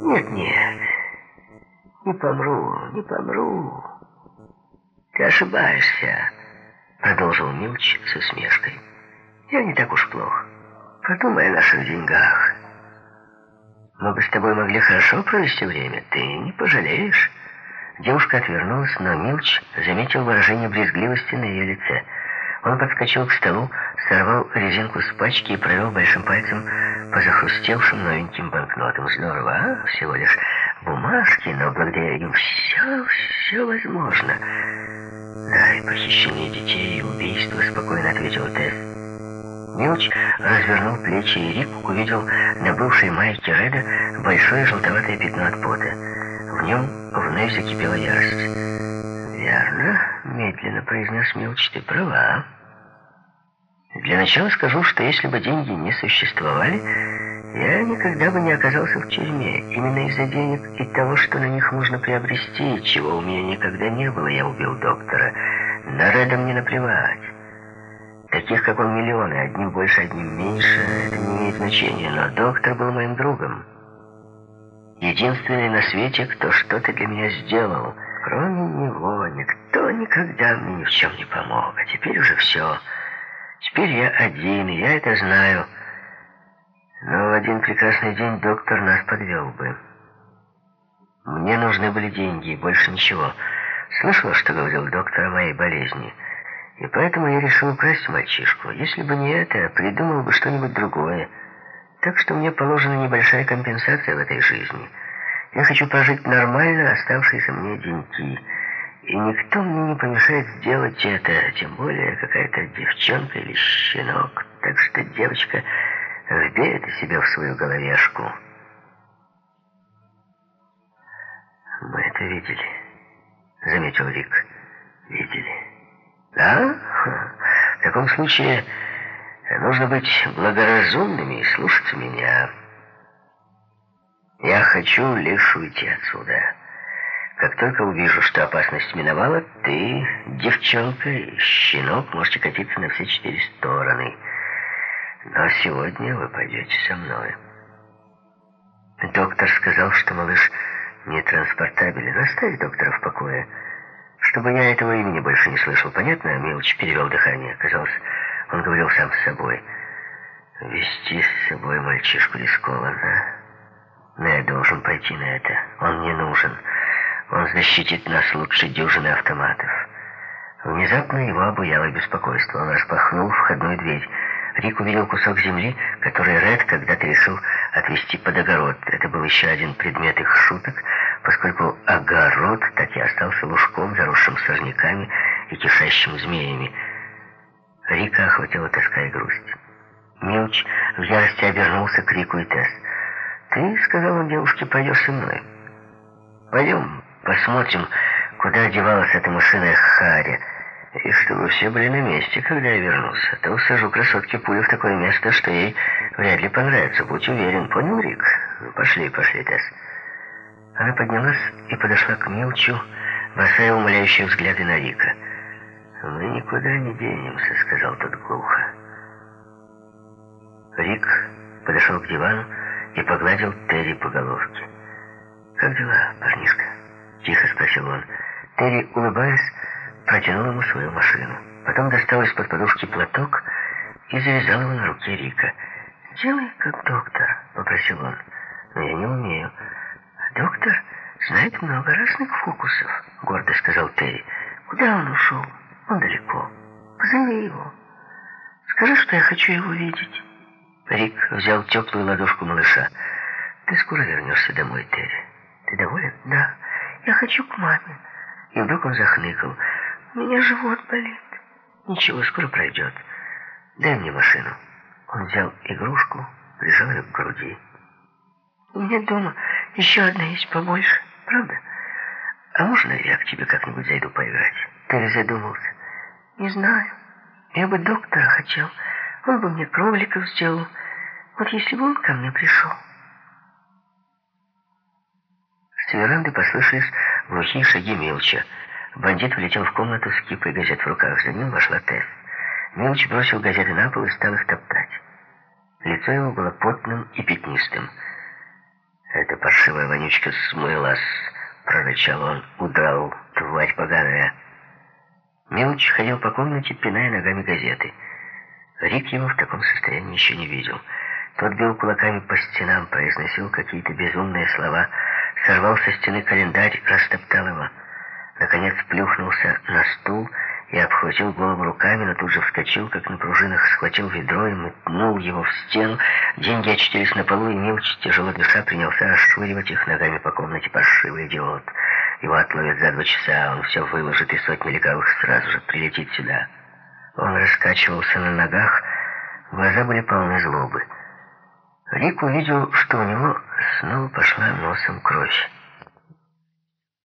Нет, нет, не помру, не помру. Ты ошибаешься, продолжил Милч с усмешкой. Я не так уж плох. Подумай о наших деньгах. Мы бы с тобой могли хорошо провести время. Ты не пожалеешь. Девушка отвернулась, но Милч заметил выражение брезгливости на ее лице. Он подскочил к столу, сорвал резинку с пачки и провел большим пальцем по захрустевшим новеньким банкнотам. Здорово, а? Всего лишь бумажки, но благодаря им все, все возможно. Да, и похищение детей, и убийство, спокойно ответил Тесс. Милч развернул плечи, и Рик увидел на бывшей майке Реда большое желтоватое пятно от пота. В нем вновь закипела ярость. «Верно», — медленно произнес Милч, — «ты права». Для начала скажу, что если бы деньги не существовали, я никогда бы не оказался в тюрьме. Именно из-за денег и того, что на них можно приобрести, чего у меня никогда не было, я убил доктора. На Реда мне наплевать. Таких, как он, миллионы, одним больше, одним меньше, это не имеет значения, но доктор был моим другом. Единственный на свете, кто что-то для меня сделал. Кроме него никто никогда мне ни в чем не помог. А теперь уже все. Теперь я один, я это знаю. Но в один прекрасный день доктор нас подвел бы. Мне нужны были деньги, больше ничего. Слышала, что говорил доктор о моей болезни. И поэтому я решил украсть мальчишку. Если бы не это, придумал бы что-нибудь другое. Так что мне положена небольшая компенсация в этой жизни. Я хочу прожить нормально оставшиеся мне деньги. И никто мне не помешает сделать это, тем более какая-то девчонка или щенок. Так что, девочка, вбей это себе в свою головешку. Мы это видели, заметил Рик. Видели. Да? В таком случае нужно быть благоразумными и слушать меня. Я хочу лишь уйти отсюда. Как только увижу, что опасность миновала, ты, девчонка и щенок, можете катиться на все четыре стороны. Но сегодня вы пойдете со мной. Доктор сказал, что малыш не транспортабелен. Оставь доктора в покое. Чтобы я этого имени больше не слышал, понятно? Милч перевел дыхание. Казалось, он говорил сам с собой. Вести с собой мальчишку рискованно. Но я должен пойти на это. Он мне нужен. Он защитит нас лучше дюжины автоматов. Внезапно его обуяло беспокойство. Он распахнул входную дверь. Рик увидел кусок земли, который Ред когда-то решил отвести под огород. Это был еще один предмет их шуток, поскольку огород так и остался лужком, заросшим сорняками и кишащим змеями. Рика охватила тоска и грусть. Милч в ярости обернулся к Рику и Тесс. «Ты, — сказал он девушке, — пойдешь со мной. Пойдем, Посмотрим, куда девалась эта машина Харри. И чтобы все были на месте, когда я вернусь. А то усажу красотке пулю в такое место, что ей вряд ли понравится. Будь уверен, понял, Рик? Ну, пошли, пошли, Тесс. Она поднялась и подошла к Милчу, бросая умоляющие взгляды на Рика. «Мы никуда не денемся», — сказал тот глухо. Рик подошел к дивану и погладил Терри по головке. «Как дела, парнишка?» Тихо спросил он. Терри, улыбаясь, протянул ему свою машину. Потом достал из-под подушки платок и завязал его на руке Рика. «Делай, как доктор», — попросил он. «Но я не умею». «Доктор знает много разных фокусов», — гордо сказал Терри. «Куда он ушел? Он далеко. Позови его. Скажи, что я хочу его видеть». Рик взял теплую ладошку малыша. «Ты скоро вернешься домой, Терри. Ты доволен?» «Да». Я хочу к маме. И вдруг он захныкал. У меня живот болит. Ничего, скоро пройдет. Дай мне машину. Он взял игрушку, прижал ее к груди. У меня дома еще одна есть побольше, правда? А можно я к тебе как-нибудь зайду поиграть? Ты задумался. Не знаю. Я бы доктора хотел. Он бы мне кроликов сделал. Вот если бы он ко мне пришел. С веранды послышались глухие шаги Милча. Бандит влетел в комнату с кипой газет в руках. За ним вошла Тесс. Милч бросил газеты на пол и стал их топтать. Лицо его было потным и пятнистым. «Эта паршивая вонючка смылась», — прорычал он. «Удрал, тварь поганая». Мелочь ходил по комнате, пиная ногами газеты. Рик его в таком состоянии еще не видел. Тот бил кулаками по стенам, произносил какие-то безумные слова, сорвал со стены календарь, растоптал его. Наконец плюхнулся на стул и обхватил голову руками, но тут же вскочил, как на пружинах, схватил ведро и метнул его в стену. Деньги очутились на полу, и Милч, тяжело дыша, принялся расшвыривать их ногами по комнате паршивый идиот. Его отловят за два часа, он все выложит, и сотни легавых сразу же прилетит сюда. Он раскачивался на ногах, глаза были полны злобы. Рик увидел, что у него снова пошла носом кровь.